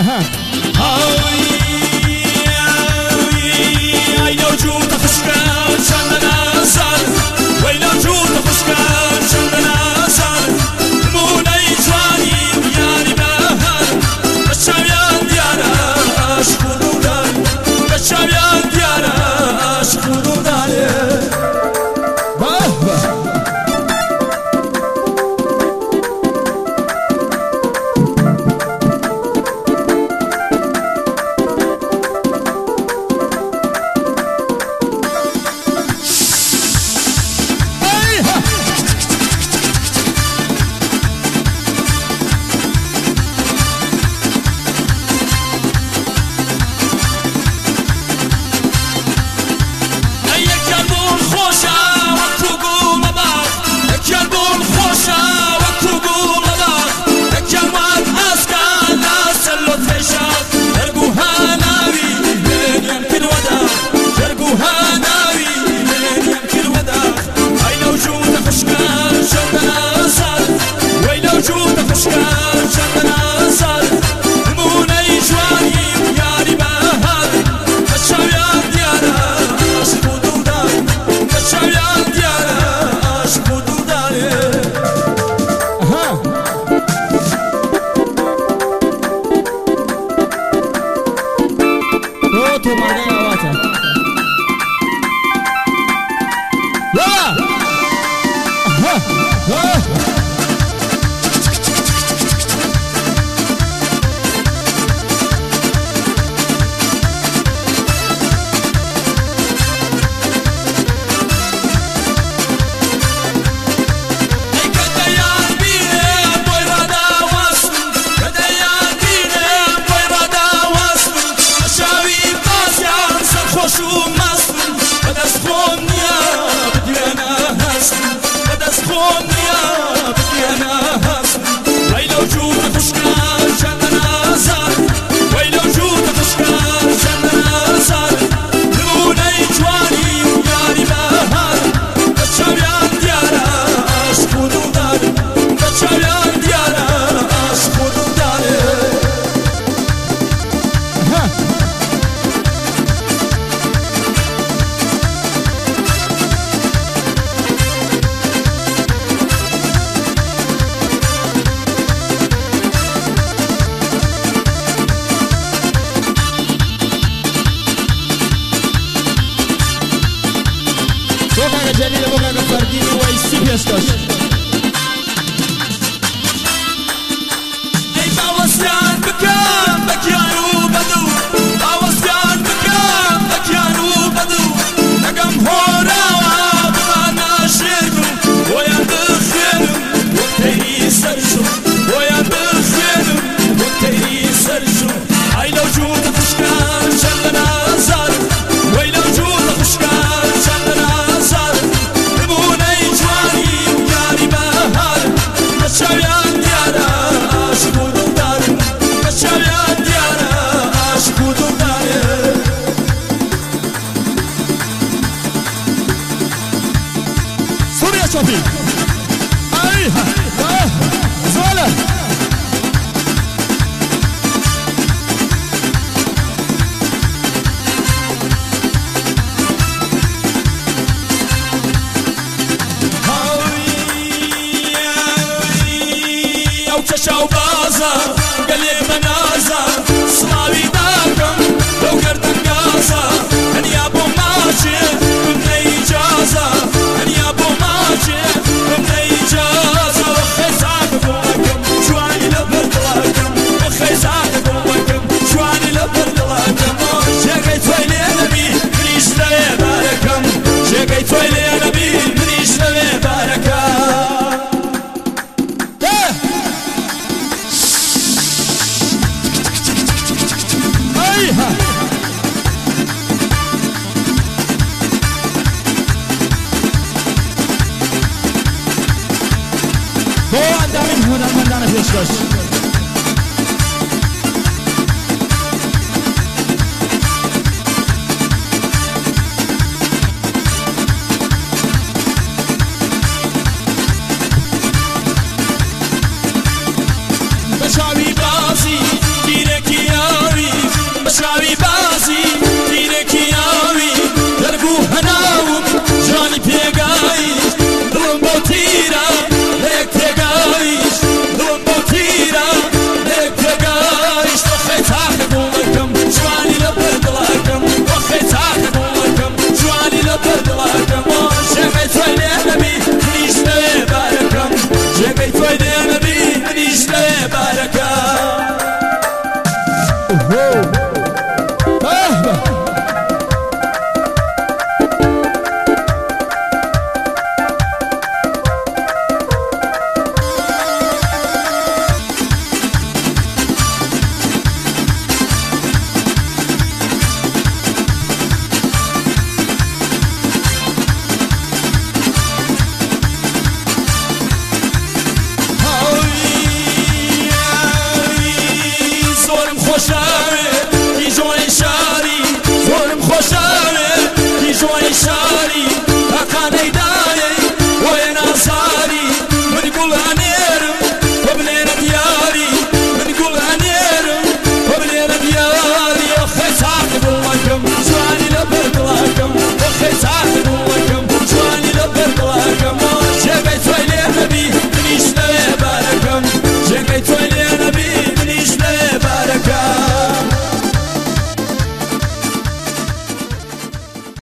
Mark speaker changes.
Speaker 1: Uh-huh. Huh? Huh? chauvosa خوشمه کی جوان شاری زورم خوشمه کی جوان شاری